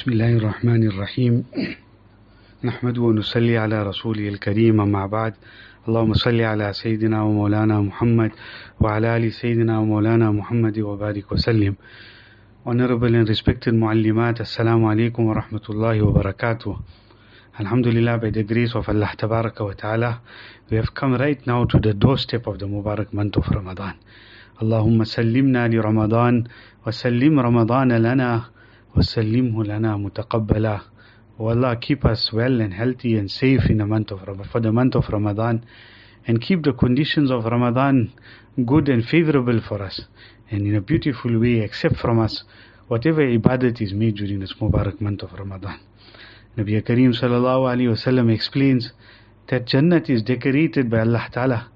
بسم الله الرحمن الرحيم. نحمد ونصلي على رسوله الكريم مع بعد. اللهم صل على سيدنا ومولانا محمد وعلى آل سيدنا ومولانا محمد وبارك وسلم. Honorable and respected معلمات السلام عليكم ورحمة الله وبركاته. الحمد لله by the grace of Allah تبارك وتعالى we have come right now to the doorstep of the مبارك month of Ramadan. اللهم سلمنا لرمضان وسلم رمضان لنا Lana mutaqabbala. O Allah, keep us well and healthy and safe in the month of for the month of Ramadan and keep the conditions of Ramadan good and favorable for us and in a beautiful way accept from us whatever ibadat is made during this Mubarak month of Ramadan. Nabi Kareem sallallahu alayhi wasallam explains that Jannat is decorated by Allah Ta'ala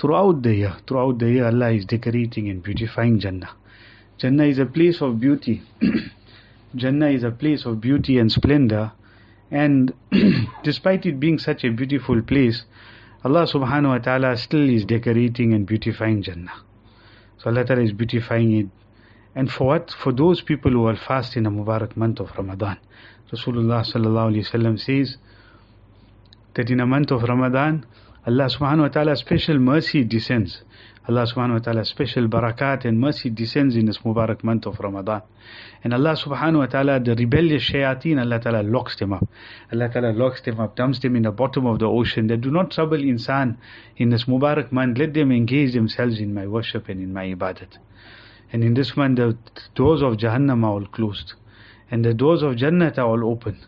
throughout the year. Throughout the year Allah is decorating and beautifying Jannah. Jannah is a place of beauty. Jannah is a place of beauty and splendor and despite it being such a beautiful place, Allah subhanahu wa ta'ala still is decorating and beautifying Jannah. So Allah Ta'ala is beautifying it. And for what? For those people who are fast in the Mubarak month of Ramadan. Rasulullah sallallahu alayhi wasallam says that in the month of Ramadan, Allah subhanahu wa ta'ala special mercy descends. Allah subhanahu wa ta'ala special barakat and mercy descends in this Mubarak month of Ramadan. And Allah subhanahu wa ta'ala, the rebellious shayateen, Allah ta'ala locks them up. Allah ta'ala locks them up, dumps them in the bottom of the ocean. That do not trouble insan in this Mubarak month. Let them engage themselves in my worship and in my ibadat. And in this month, the doors of Jahannam are all closed. And the doors of Jannat are all open.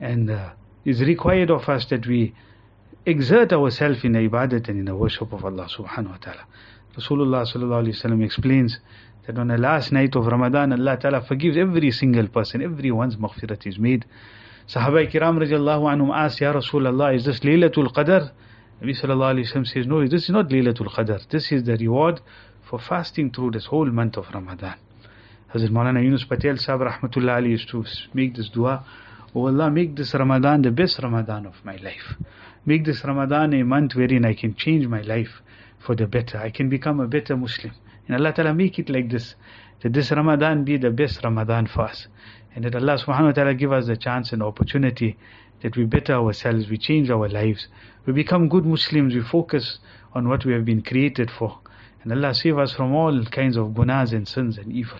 And uh, it's required of us that we exert ourselves in the ibadat and in the worship of Allah subhanahu wa ta'ala. Rasulullah sallallahu alayhi wasallam explains that on the last night of Ramadan, Allah ta'ala forgives every single person, everyone's maghfirat is made. Sahaba kiram radiallahu anhum asked, Ya Rasulullah, is this Laylatul Qadr? Nabi sallallahu alayhi wasallam says, no, this is not Laylatul Qadr. This is the reward for fasting through this whole month of Ramadan. Hazrat Maulana Yunus Patel Sahib rahmatullah used to make this dua, Oh Allah, make this Ramadan the best Ramadan of my life. Make this Ramadan a month wherein I can change my life for the better. I can become a better Muslim. And Allah Ta'ala make it like this. That this Ramadan be the best Ramadan for us. And that Allah subhanahu wa ta'ala give us the chance and opportunity that we better ourselves, we change our lives, we become good Muslims, we focus on what we have been created for. And Allah save us from all kinds of gunas and sins and evil.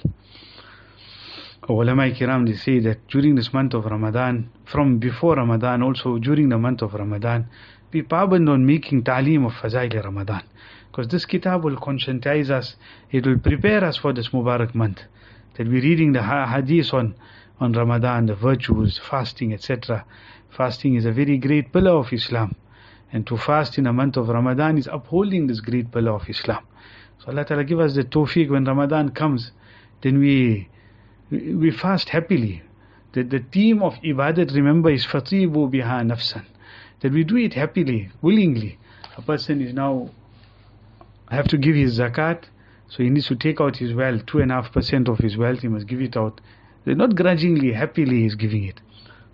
Ulama kiram they say that during this month of Ramadan, from before Ramadan, also during the month of Ramadan, be paband on making ta'lim of Fazail Ramadan. Because this kitab will conscientize us, it will prepare us for this Mubarak month. That we're reading the hadith on, on Ramadan, the virtues, fasting, etc. Fasting is a very great pillar of Islam. And to fast in a month of Ramadan is upholding this great pillar of Islam. So Allah Ta'ala give us the tawfiq when Ramadan comes, then we we fast happily. The, the theme of ibadat, remember, is fatibu biha nafsan. That we do it happily, willingly. A person is now have to give his zakat, so he needs to take out his wealth, two and a half percent of his wealth, he must give it out. they Not grudgingly, happily he's giving it.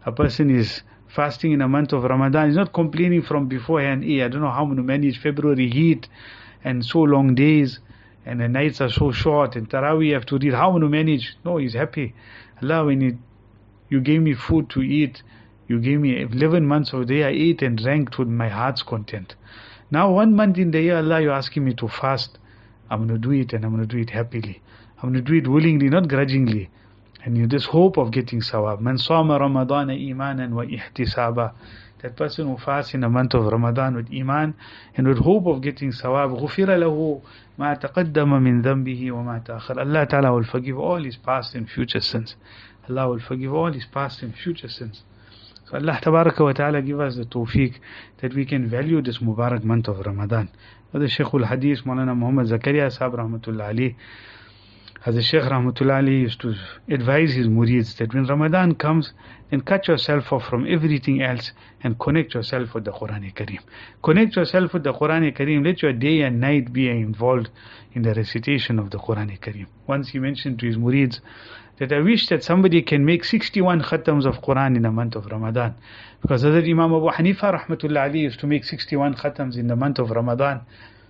A person is fasting in a month of Ramadan, he's not complaining from beforehand, hey, I don't know how to manage February heat and so long days and the nights are so short and Taraweeh have to read how to manage? No he's happy. Allah when you, you gave me food to eat you gave me 11 months of the year I ate and drank to my heart's content. Now one month in the year Allah you're asking me to fast. I'm going to do it and I'm going to do it happily. I'm going to do it willingly not grudgingly. And you this hope of getting sawab. Man sama ramadana imanan wa ihtisaba that person who fasts in the month of Ramadan with iman and with hope of getting sawab غفر له ما تقدم من ذنبه وما تأخر Allah Ta'ala will forgive all his past and future sins Allah will forgive all his past and future sins so Allah Tabaraka wa Ta'ala give us the tawfiq that we can value this Mubarak month of Ramadan the Shaykh al-Hadith Maulana Muhammad Zakaria Sahib Rahmatullah Ali the Shaykh Rahmatullah Alayh used to advise his murids that when Ramadan comes, then cut yourself off from everything else and connect yourself with the Quran Kareem. Connect yourself with the Quran Kareem. Let your day and night be involved in the recitation of the Quran Kareem. Once he mentioned to his murids that I wish that somebody can make 61 khatams of Quran in the month of Ramadan. Because Hazrat Imam Abu Hanifa Rahmatullah Alayh used to make 61 khatams in the month of Ramadan.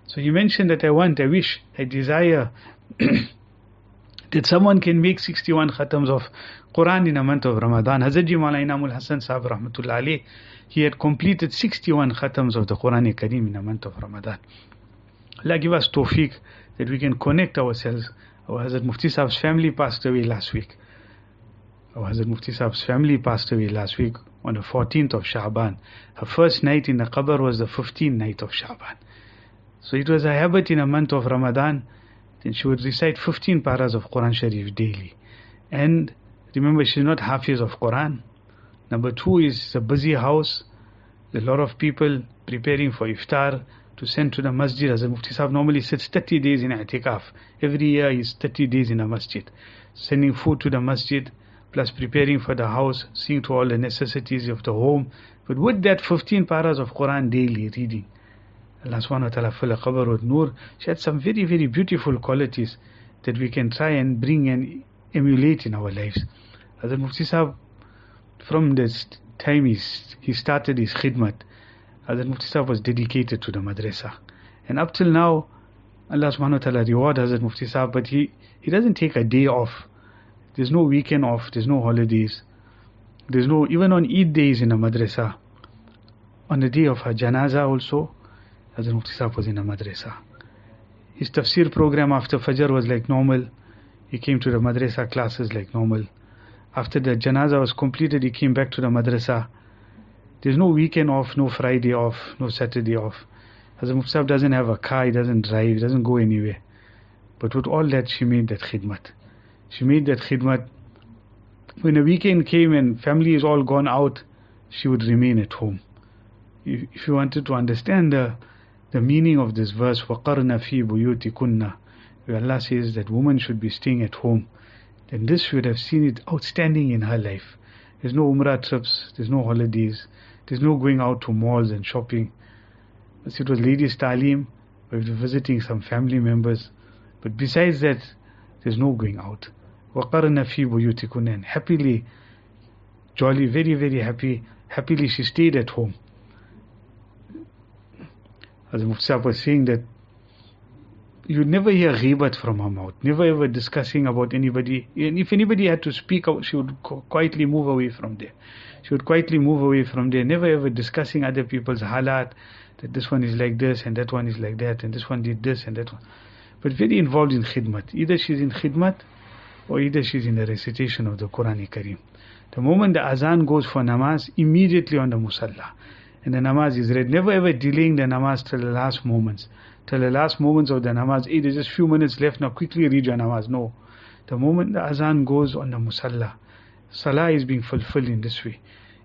So he mentioned that I want, I wish, I desire that someone can make 61 khatams of Quran in a month of Ramadan. Hazrat Maulana Inamul Hassan Sahib Rahmatullah he had completed 61 khatams of the Quran Kareem in a month of Ramadan. Allah give us tawfiq that we can connect ourselves. Our Hazrat Mufti Sahib's family passed away last week. Our Hazrat Mufti Sahib's family passed away last week on the 14th of Sha'ban. Her first night in the qabr was the 15th night of Sha'ban. So it was a habit in a month of Ramadan then she would recite 15 paras of Quran Sharif daily. And remember, she's not Hafiz of Quran. Number two is a busy house. A lot of people preparing for iftar to send to the masjid. As a Mufti Sahib normally sits 30 days in i'tikaf. Every year he's 30 days in a masjid. Sending food to the masjid, plus preparing for the house, seeing to all the necessities of the home. But with that 15 paras of Quran daily reading, Allah subhanahu wa ta'ala fill qabr with nur. She had some very, very beautiful qualities that we can try and bring and emulate in our lives. Hazrat Mufti Sahib, from this time he, he started his khidmat, Hazrat Mufti Sahib was dedicated to the madrasa. And up till now, Allah subhanahu wa ta'ala reward Hazrat Mufti Sahib, but he, he doesn't take a day off. There's no weekend off, there's no holidays. There's no, even on Eid days in a madrasa. On the day of a janaza also, Hazrat Mufti Sahib was in a madrasa. His tafsir program after Fajr was like normal. He came to the madrasa classes like normal. After the janaza was completed, he came back to the madrasa. There's no weekend off, no Friday off, no Saturday off. Hazrat Mufti Sahib doesn't have a car, he doesn't drive, he doesn't go anywhere. But with all that, she made that khidmat. She made that khidmat. When the weekend came and family is all gone out, she would remain at home. If you wanted to understand the the meaning of this verse وَقَرْنَ فِي بُيُوتِكُنَّ where Allah says that woman should be staying at home then this should have seen it outstanding in her life there's no umrah trips there's no holidays there's no going out to malls and shopping it was ladies talim we were visiting some family members but besides that there's no going out وَقَرْنَ فِي بُيُوتِكُنَّ and happily jolly very very happy happily she stayed at home as Mufti was saying that you never hear ghibat from her mouth, never ever discussing about anybody. And if anybody had to speak out, she would quietly move away from there. She would quietly move away from there, never ever discussing other people's halat, that this one is like this and that one is like that and this one did this and that one. But very involved in khidmat. Either she's in khidmat or either she's in the recitation of the Quran Kareem. The moment the azan goes for namaz, immediately on the musalla and the namaz is read. Never ever delaying the namaz till the last moments. Till the last moments of the namaz. Hey, there's just few minutes left now, quickly read your namaz. No. The moment the azan goes on the musalla, salah is being fulfilled in this way.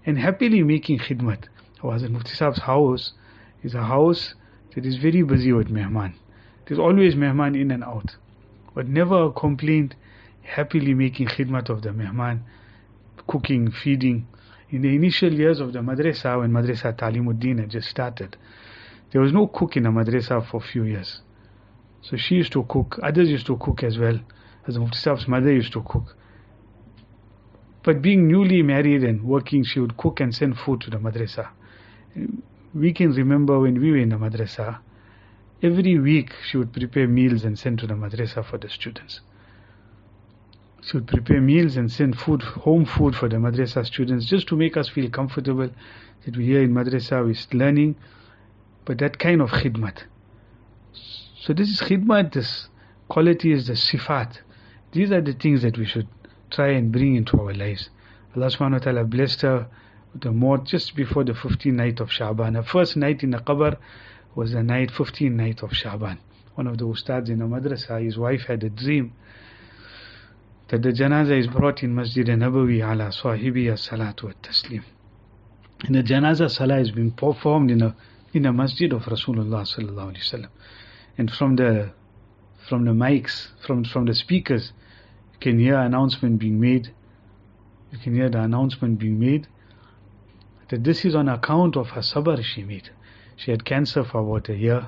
And happily making khidmat. Was Mufti Sahib's house is a house that is very busy with mehman. There's always mehman in and out. But never a complaint, happily making khidmat of the mehman, cooking, feeding, in the initial years of the madrasa, when Madrasa Talimuddin had just started, there was no cook in the madrasa for a few years. So she used to cook, others used to cook as well, as the mother used to cook. But being newly married and working, she would cook and send food to the madrasa. We can remember when we were in the madrasa, every week she would prepare meals and send to the madrasa for the students. She would prepare meals and send food, home food for the madrasa students just to make us feel comfortable that we're here in madrasa, we're learning, but that kind of khidmat. So this is khidmat, this quality is the sifat. These are the things that we should try and bring into our lives. Allah subhanahu wa ta'ala blessed her with a maut just before the 15th night of Sha'ban. Her first night in the qabr was the night, 15th night of Sha'ban. One of the ustads in the madrasa, his wife had a dream that the janaza is brought in Masjid Nabawi ala sahibi salatu wa taslim. And the janaza salah is being performed in a in a masjid of Rasulullah sallallahu alaihi wasallam. And from the from the mics, from from the speakers, you can hear announcement being made. You can hear the announcement being made that this is on account of her sabr she made. She had cancer for about a year,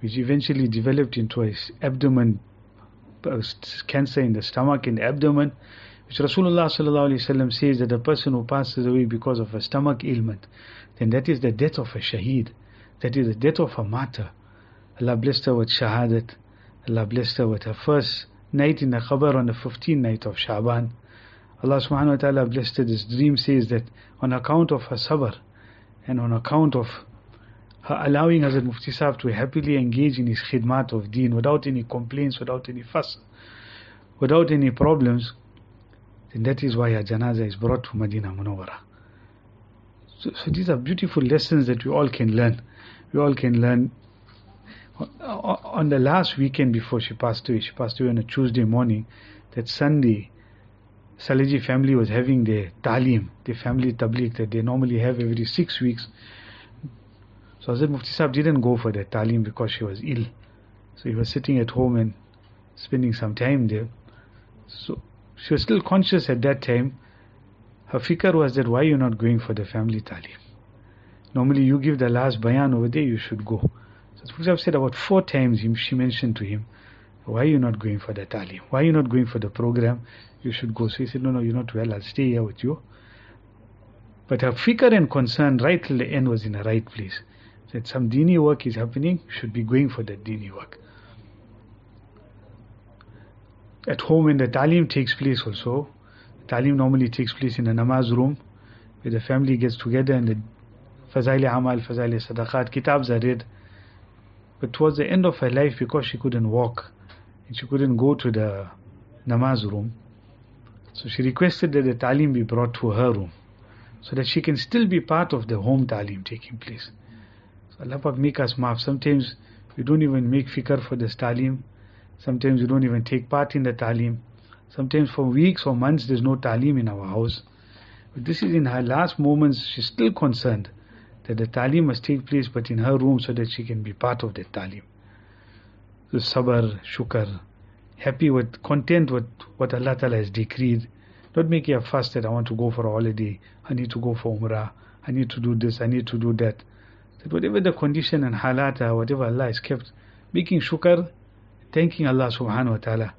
which eventually developed into a abdomen cancer in the stomach, in the abdomen, which Rasulullah says that a person who passes away because of a stomach ailment, then that is the death of a shaheed, that is the death of a martyr. Allah blessed her with shahadat, Allah blessed her with her first night in the qabr on the 15th night of Shaban. Allah subhanahu wa ta'ala blessed this dream says that on account of her sabr and on account of her allowing Hazrat Mufti Sahib to happily engage in his khidmat of deen without any complaints, without any fuss, without any problems, then that is why her janazah is brought to Medina Munawwara. So, so these are beautiful lessons that we all can learn. We all can learn. On the last weekend before she passed away, she passed away on a Tuesday morning. That Sunday, Salejee family was having their talim, the family tabligh that they normally have every six weeks. So Hazrat Mufti didn't go for that talim because she was ill. So he was sitting at home and spending some time there. So she was still conscious at that time. Her fikr was that why you're not going for the family talim? Normally you give the last bayan over there, you should go. So Mufti said about four times she mentioned to him, why are you not going for the talim? Why are you not going for the program? You should go. So he said, no, no, you're not well. I'll stay here with you. But her fikr and concern right till the end was in the right place. That some dini work is happening, should be going for that dini work. At home when the talim takes place also, talim normally takes place in the namaz room where the family gets together and the fazail amal, fazail sadaqat, kitabs are read. But towards the end of her life, because she couldn't walk and she couldn't go to the namaz room, so she requested that the talim be brought to her room so that she can still be part of the home talim taking place. So Allah Pak make us maaf. Sometimes we don't even make fikr for this talim. Sometimes we don't even take part in the talim. Sometimes for weeks or months there's no talim in our house. But this is in her last moments, she's still concerned that the talim must take place but in her room so that she can be part of the talim. So sabr, shukr, happy with, content with what Allah Ta'ala has decreed. Not making a fuss that I want to go for a holiday, I need to go for umrah, I need to do this, I need to do that. That whatever the condition and halat are, whatever Allah has kept, making shukr, thanking Allah subhanahu wa ta'ala.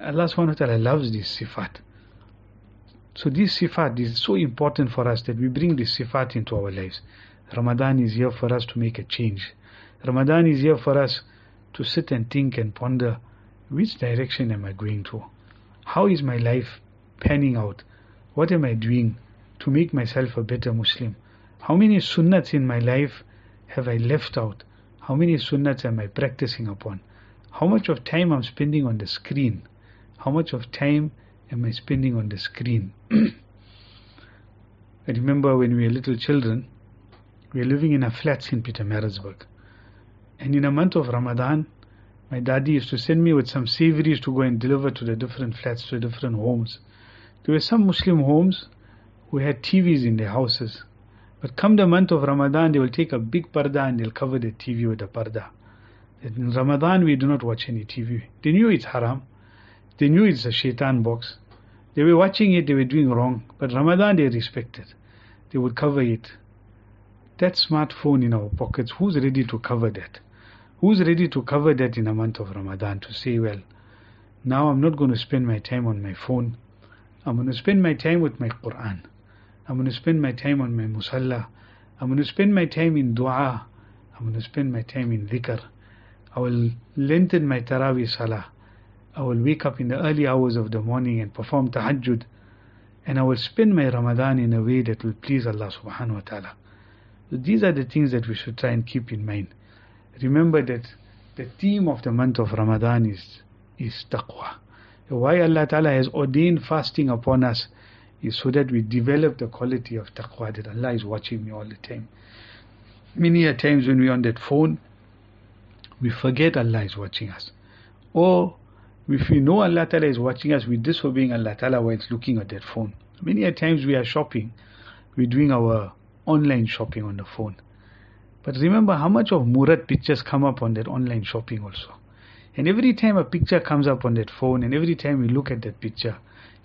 Allah subhanahu wa ta'ala loves this sifat. So this sifat is so important for us that we bring this sifat into our lives. Ramadan is here for us to make a change. Ramadan is here for us to sit and think and ponder which direction am I going to? How is my life panning out? What am I doing to make myself a better Muslim? How many sunnats in my life have I left out? How many sunnats am I practicing upon? How much of time I'm spending on the screen? How much of time am I spending on the screen? I remember when we were little children, we were living in a flats in Pietermaritzburg. And in a month of Ramadan, my daddy used to send me with some savories to go and deliver to the different flats, to different homes. There were some Muslim homes who had TVs in their houses. But come the month of Ramadan, they will take a big parda and they'll cover the TV with a parda. In Ramadan, we do not watch any TV. They knew it's haram. They knew it's a shaitan box. They were watching it, they were doing wrong. But Ramadan, they respected. They would cover it. That smartphone in our pockets, who's ready to cover that? Who's ready to cover that in a month of Ramadan to say, well, now I'm not going to spend my time on my phone. I'm going to spend my time with my Quran. I'm going to spend my time on my musalla. I'm going to spend my time in dua. I'm going to spend my time in dhikr. I will lengthen my Taraweeh Salah. I will wake up in the early hours of the morning and perform tahajjud. And I will spend my Ramadan in a way that will please Allah subhanahu wa ta'ala. So these are the things that we should try and keep in mind remember that the theme of the month of Ramadan is, is taqwa. Why Allah Ta'ala has ordained fasting upon us is so that we develop the quality of taqwa, that Allah is watching me all the time. Many a times when we're on that phone, we forget Allah is watching us. Or if we know Allah Ta'ala is watching us, we're disobeying Allah Ta'ala while it's looking at that phone. Many a times we are shopping, we're doing our online shopping on the phone. But remember how much of Murat pictures come up on that online shopping also. And every time a picture comes up on that phone and every time we look at that picture,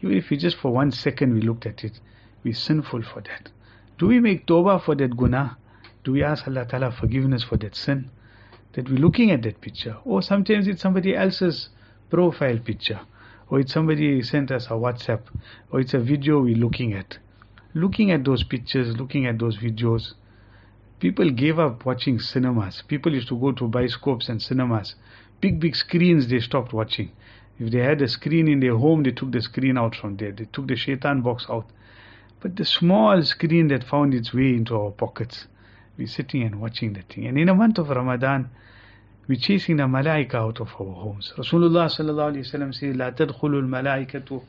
even if we just for one second we looked at it, we're sinful for that. Do we make tawbah for that guna? Do we ask Allah Ta'ala forgiveness for that sin? That we're looking at that picture. Or sometimes it's somebody else's profile picture. Or it's somebody sent us a WhatsApp. Or it's a video we're looking at. Looking at those pictures, looking at those videos, people gave up watching cinemas. People used to go to bioscopes and cinemas. Big, big screens they stopped watching. If they had a screen in their home, they took the screen out from there. They took the shaitan box out. But the small screen that found its way into our pockets, we're sitting and watching the thing. And in a month of Ramadan, we're chasing the malaika out of our homes. Rasulullah sallallahu alayhi wa sallam says, لا تدخل الملائكة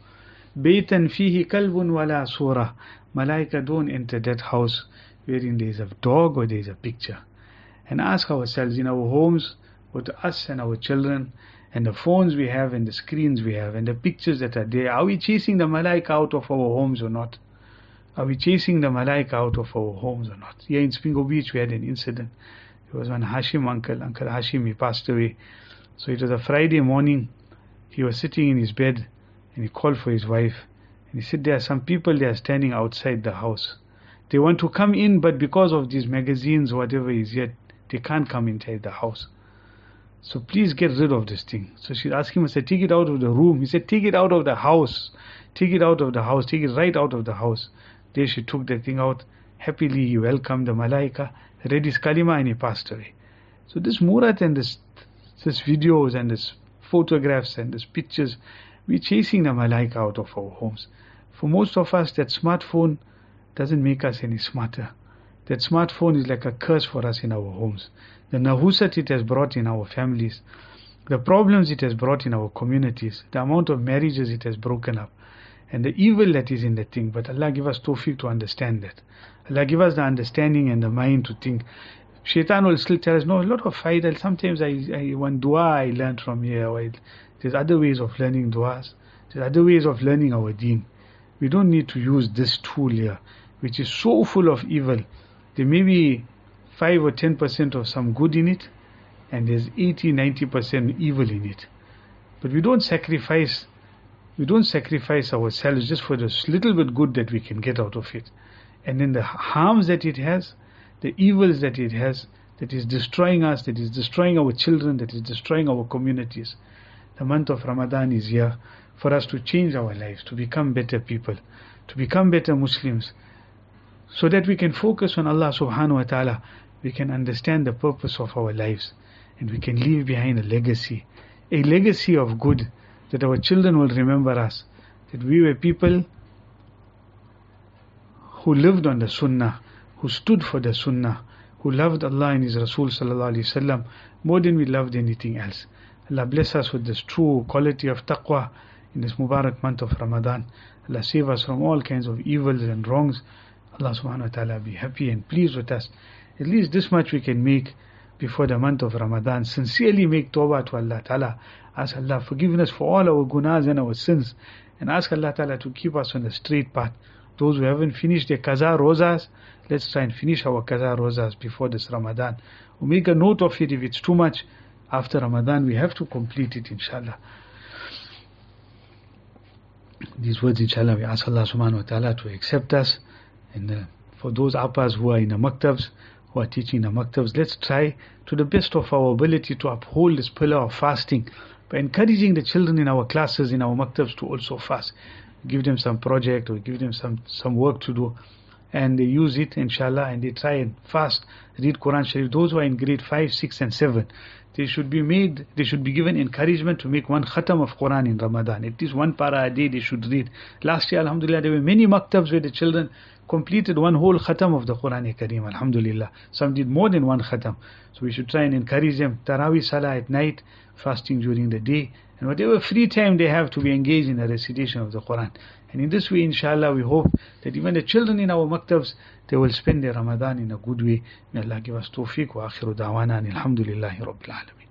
بيتا فيه كلب ولا صورة. Malaika don't enter that house wherein there is a dog or there is a picture. And ask ourselves in our homes, with us and our children, and the phones we have and the screens we have and the pictures that are there, are we chasing the malaika out of our homes or not? Are we chasing the malaika out of our homes or not? Here in Isipingo Beach we had an incident. It was one Hashim uncle, Uncle Hashim, he passed away. So it was a Friday morning. He was sitting in his bed and he called for his wife. And he said, There are some people there standing outside the house. They want to come in, but because of these magazines, whatever is yet, they can't come inside the house. So please get rid of this thing. So she asked him, I said, take it out of the room. He said, take it out of the house. Take it out of the house. Take it right out of the house. There she took the thing out. Happily he welcomed the malaika, read his kalima and he passed away. So this murat and this, this videos and this photographs and this pictures, we're chasing the malaika out of our homes. For most of us, that smartphone doesn't make us any smarter. That smartphone is like a curse for us in our homes. The nahusat it has brought in our families, the problems it has brought in our communities, the amount of marriages it has broken up, and the evil that is in the thing. But Allah give us tawfiq to understand that. Allah give us the understanding and the mind to think. Shaitan will still tell us, no, a lot of faida. Sometimes I, I dua I learned from here. Or there's other ways of learning duas. There's other ways of learning our deen. We don't need to use this tool here, which is so full of evil. There may be 5 or 10% of some good in it, and there's 80, 90% evil in it. But we don't sacrifice, we don't sacrifice ourselves just for this little bit good that we can get out of it. And then the harms that it has, the evils that it has, that is destroying us, that is destroying our children, that is destroying our communities. The month of Ramadan is here for us to change our lives, to become better people, to become better Muslims, so that we can focus on Allah subhanahu wa ta'ala, we can understand the purpose of our lives, and we can leave behind a legacy, a legacy of good, that our children will remember us, that we were people who lived on the sunnah, who stood for the sunnah, who loved Allah and His Rasul sallallahu alaihi wasallam more than we loved anything else. Allah bless us with this true quality of taqwa in this Mubarak month of Ramadan. Allah save us from all kinds of evils and wrongs. Allah subhanahu wa ta'ala be happy and pleased with us. At least this much we can make before the month of Ramadan. Sincerely make tawbah to Allah ta'ala. Ask Allah forgiveness for all our gunas and our sins. And ask Allah ta'ala to keep us on the straight path. Those who haven't finished their qaza rozas, let's try and finish our qaza rozas before this Ramadan. We make a note of it if it's too much. After Ramadan, we have to complete it, inshallah. These words, inshallah, we ask Allah subhanahu wa ta'ala to accept us. And uh, for those appas who are in the maktabs, who are teaching the maktabs, let's try to the best of our ability to uphold this pillar of fasting by encouraging the children in our classes, in our maktabs to also fast. Give them some project or give them some, some work to do. And they use it, inshallah, and they try and fast, read Quran Sharif. Those who are in grade 5, 6, and 7, they should be made, they should be given encouragement to make one khatam of Quran in Ramadan. At least one para a day they should read. Last year, Alhamdulillah, there were many maktabs where the children completed one whole khatam of the Quran Kareem, Alhamdulillah. Some did more than one khatam. So we should try and encourage them. Taraweeh Salah at night, fasting during the day, and whatever free time they have to be engaged in the recitation of the Quran. And in this way, inshallah, we hope that even the children in our maktabs, they will spend their Ramadan in a good way. May Allah give us tawfiq wa akhiru da'wana alhamdulillahi rabbil alameen.